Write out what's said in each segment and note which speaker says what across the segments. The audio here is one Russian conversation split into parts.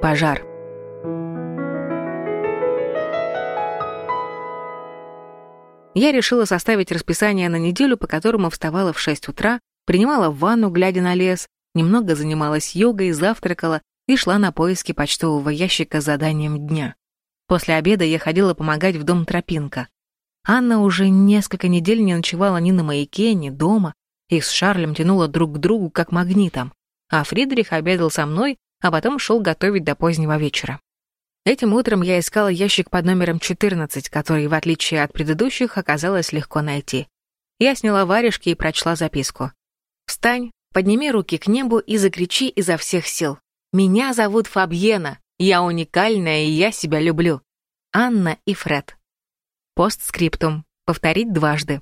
Speaker 1: пожар. Я решила составить расписание на неделю, по которому вставала в 6 утра, принимала ванну, глядя на лес, немного занималась йогой, завтракала и шла на поиски почтового ящика с заданием дня. После обеда я ходила помогать в дом Тропинка. Анна уже несколько недель не ночевала ни на маяке, ни дома. Их с Шарлем тянуло друг к другу, как магнитом. А Фридрих обедал со мной, а потом шел готовить до позднего вечера. Этим утром я искала ящик под номером 14, который, в отличие от предыдущих, оказалось легко найти. Я сняла варежки и прочла записку. «Встань, подними руки к небу и закричи изо всех сил. Меня зовут Фабьена, я уникальная и я себя люблю. Анна и Фред». Постскриптум. Повторить дважды.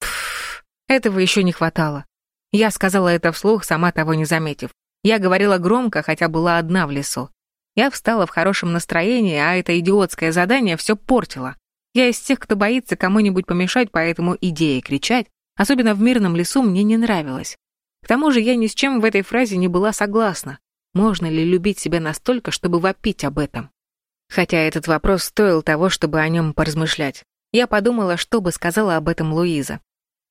Speaker 1: Пф, этого еще не хватало. Я сказала это вслух, сама того не заметив. Я говорила громко, хотя была одна в лесу. Я встала в хорошем настроении, а это идиотское задание все портило. Я из тех, кто боится кому-нибудь помешать, поэтому идея кричать, особенно в мирном лесу, мне не нравилась. К тому же я ни с чем в этой фразе не была согласна. Можно ли любить себя настолько, чтобы вопить об этом? Хотя этот вопрос стоил того, чтобы о нем поразмышлять. Я подумала, что бы сказала об этом Луиза.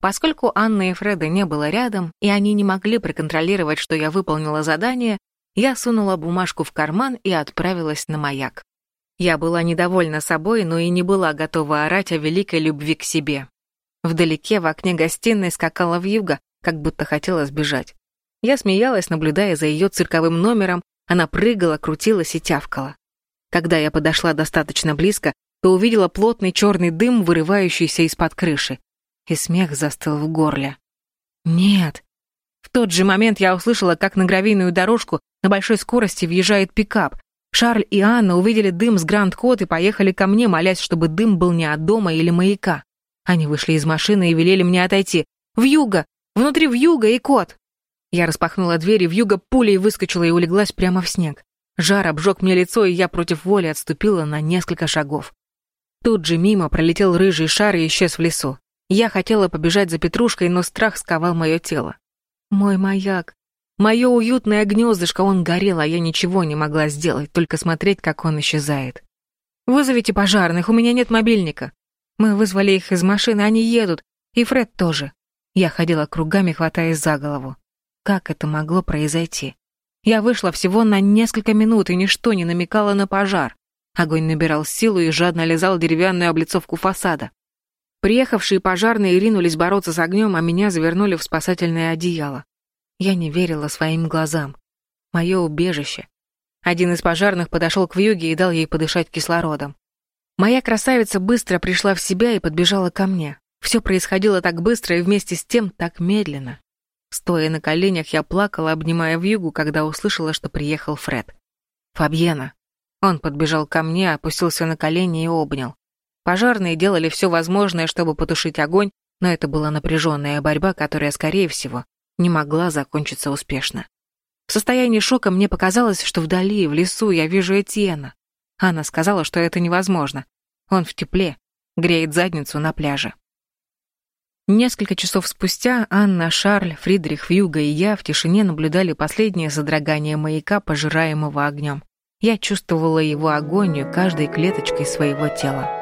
Speaker 1: Поскольку Анны и Фреда не было рядом, и они не могли проконтролировать, что я выполнила задание, я сунула бумажку в карман и отправилась на маяк. Я была недовольна собой, но и не была готова орать о великой любви к себе. Вдалеке в окне гостиной скакала вьюга, как будто хотела сбежать. Я смеялась, наблюдая за ее цирковым номером, она прыгала, крутилась и тявкала. Когда я подошла достаточно близко, то увидела плотный черный дым, вырывающийся из-под крыши. И смех застыл в горле. Нет, в тот же момент я услышала, как на гравийную дорожку на большой скорости въезжает пикап. Шарль и Анна увидели дым с Гранд-Кот и поехали ко мне, молясь, чтобы дым был не от дома или маяка. Они вышли из машины и велели мне отойти. «Вьюга! Внутри вьюга и кот!» Я распахнула дверь, и вьюга пулей выскочила и улеглась прямо в снег. Жар обжег мне лицо, и я против воли отступила на несколько шагов. Тут же мимо пролетел рыжий шар и исчез в лесу. Я хотела побежать за Петрушкой, но страх сковал мое тело. Мой маяк. Мое уютное гнездышко, он горел, а я ничего не могла сделать, только смотреть, как он исчезает. «Вызовите пожарных, у меня нет мобильника». Мы вызвали их из машины, они едут. И Фред тоже. Я ходила кругами, хватаясь за голову. Как это могло произойти? Я вышла всего на несколько минут, и ничто не намекало на пожар. Огонь набирал силу и жадно лизал деревянную облицовку фасада. Приехавшие пожарные ринулись бороться с огнем, а меня завернули в спасательное одеяло. Я не верила своим глазам. Мое убежище. Один из пожарных подошел к вьюге и дал ей подышать кислородом. Моя красавица быстро пришла в себя и подбежала ко мне. Все происходило так быстро и вместе с тем так медленно. Стоя на коленях, я плакала, обнимая вьюгу, когда услышала, что приехал Фред. «Фабьена». Он подбежал ко мне, опустился на колени и обнял. Пожарные делали все возможное, чтобы потушить огонь, но это была напряженная борьба, которая, скорее всего, не могла закончиться успешно. В состоянии шока мне показалось, что вдали, в лесу, я вижу Этьена. Анна сказала, что это невозможно. Он в тепле, греет задницу на пляже. Несколько часов спустя Анна, Шарль, Фридрих, Вьюга и я в тишине наблюдали последнее задрогание маяка, пожираемого огнем. Я чувствовала его агонию каждой клеточкой своего тела.